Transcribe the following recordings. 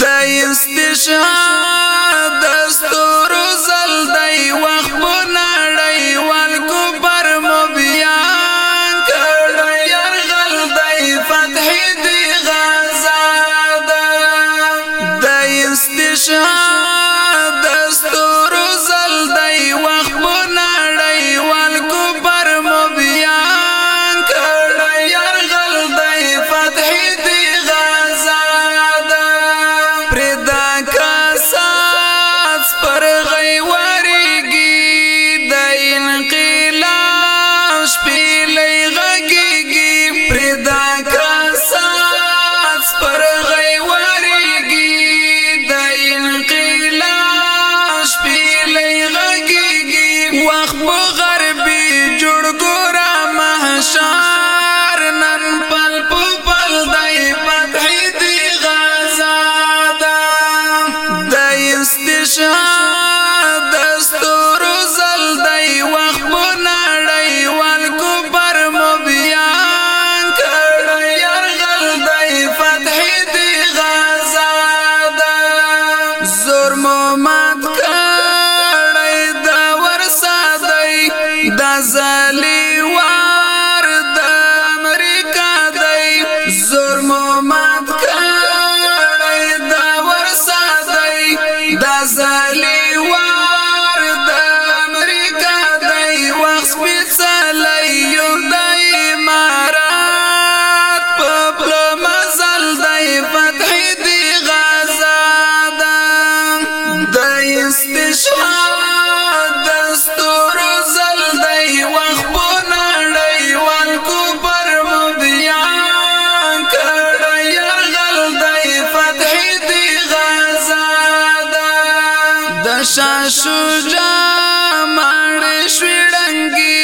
د استشهاد دستور زل دی Cause شاه شجاع مړ شوی ډنګي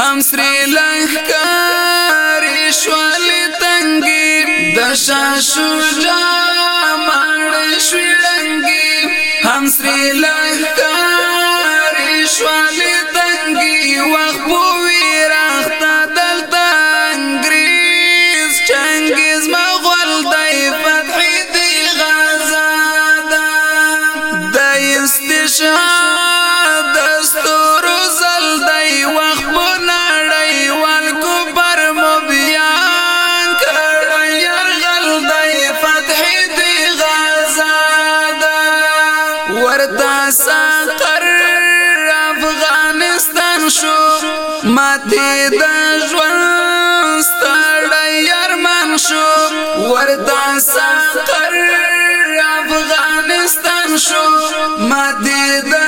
هم سری لنکاري شوال تنګي د شاه شجاع مړ شوی ډنګي هم سری لنکاري شوال تنګي وخت سقر افغانستان شو ماته د ژوند ستړی ارمان شو ورته سقر افغانستان شو ماته د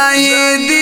شاهدی